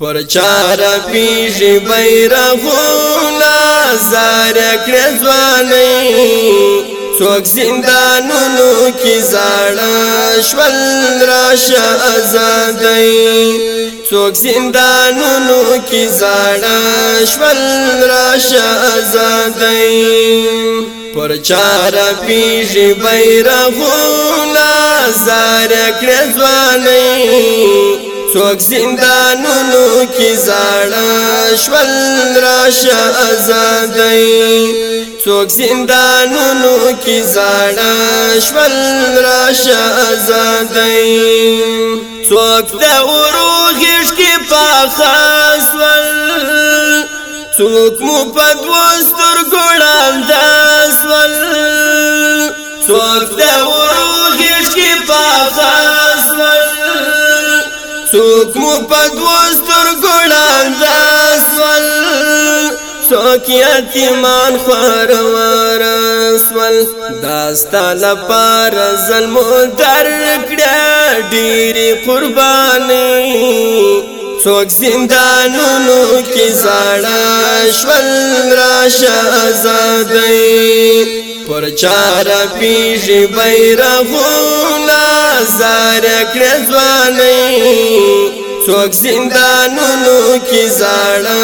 پر چار پیش بیرغونا زار کړ ځواني څوک زندانونو کې زړ شول راشه آزادۍ څوک زندانونو کې زړ شول راشه آزادۍ پر چار پیش بیرغونا زار کړ ځواني څوک زندانونو کې زاړه شول راشه آزادای څوک زندانونو کې زاړه شول راشه آزادای څوک د ورو غیش کې پاخاس ول څوک مو په دوستر ګړام داس ول څوک د ورو غیش کې پاخاس ول څوک مو په دوستر ګړان رسول څوک یتیمان خور ورسول داستا لپار ظلم در کړه ډېری قرباني څوک زندانونو کې زړه شول راشه آزادۍ پر چار پیږي بیرغو زار کړ ځواني څوک زندانونو کې زړه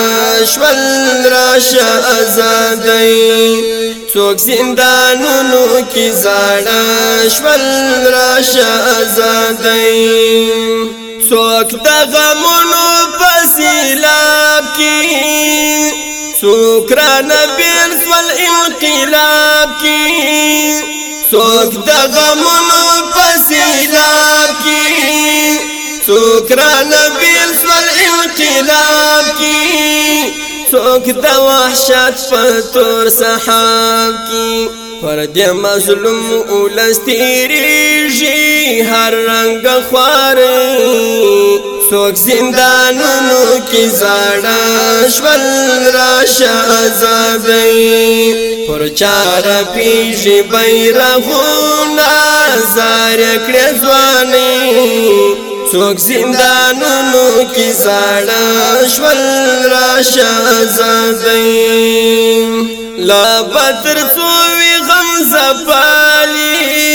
شول راشه آزادۍ څوک زندانونو کې زړه شول راشه آزادۍ څوک د غمونو په سیلاب کې څوک را نبیل سول انقلاب کې څوک د غمونو سیلاب کی سوکرا نبیل سوال انقلاب کی سوک دا وحشت پتور صحاب کی فرد مظلوم اولس تیریشی هر رنگ خواری څوک زندانونو کې زړه شول راشه آزادې پر چار پیږي بیرغونه زار کړې ځواني څوک زندانونو کې زړه شول راشه آزادې لا بدر سوې غم زپالي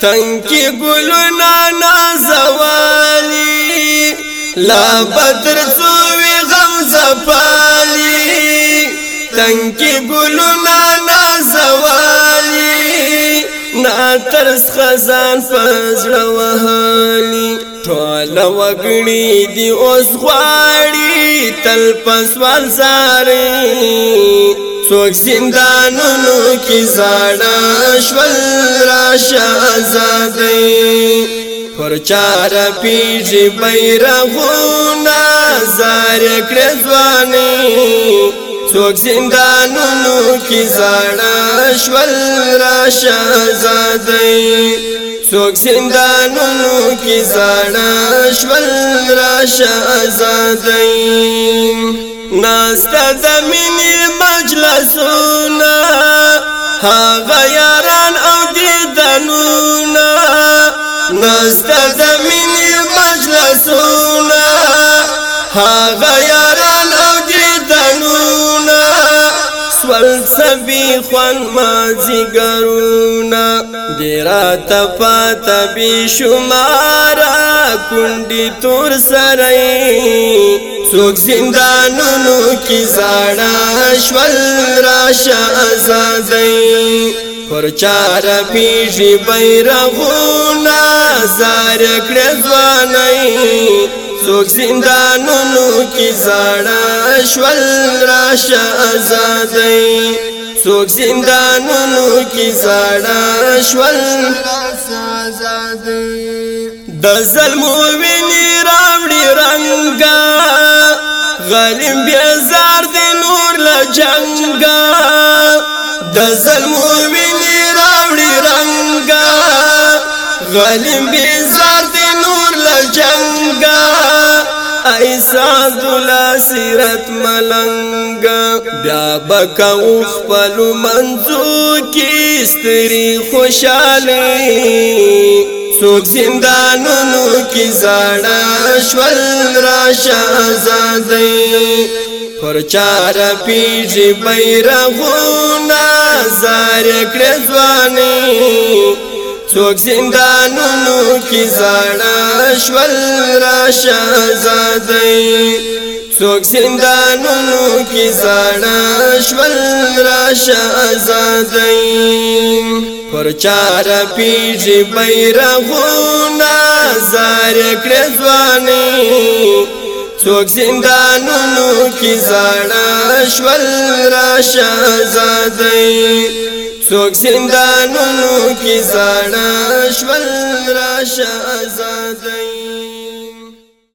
تنکی ګلونا نازوا لا بدر سوی غم زپالی تنکی گلونا نازوالی ناترس خزان فزر وحالی ټول وګړي دی اوس غواړي تل پسوال زاري څوک زندانونو کې زړه شول راشه آزادۍ پرچار پیږي بیرغونه زار کړ ځواني څوک زندانونو کې زړه شول راشه زادي څوک زندانونو کې زړه شول راشه زادي ناست د مینې مجلسونه هغه یاران او دیدنونه نستا زمین مجلسونا هاغا یاران او دیدنونا سوال سبی خوان مازیگرونا دیرا تپاتا بی شمارا کندی تور سرائی څوک زندانونو کې زړه شول راشه آزادۍ پر چار پیږي بیرغو زړونه زار کړې ځواني څوک زندانونو کې زړه شول راشه آزادۍ څوک زندانونو کې زړه شول د ظلم ویني راوړي رنگا غلیم بیا زار د نور له جنگا د ظلم ویني راوړي رنگا ظالم بیزار دی نور لجنگا ایسا دولا سیرت ملنگا بیا بکا اوخ پلو منزو کی استری خوشالی سوک زندانونو کی زاڑا شول راشا آزادی پرچار پیجی بیرغونا زار اکڑ زوانی څوک زندانونو کې زړه شول راشه زادای څوک زندانونو کې زړه شول راشه زادای پر چار پیږي بیرغونه زار کړ ځواني څوک زندانونو کې زړه شول راشه زادای څوک زندانونو کې زړه شول راشه آزادۍ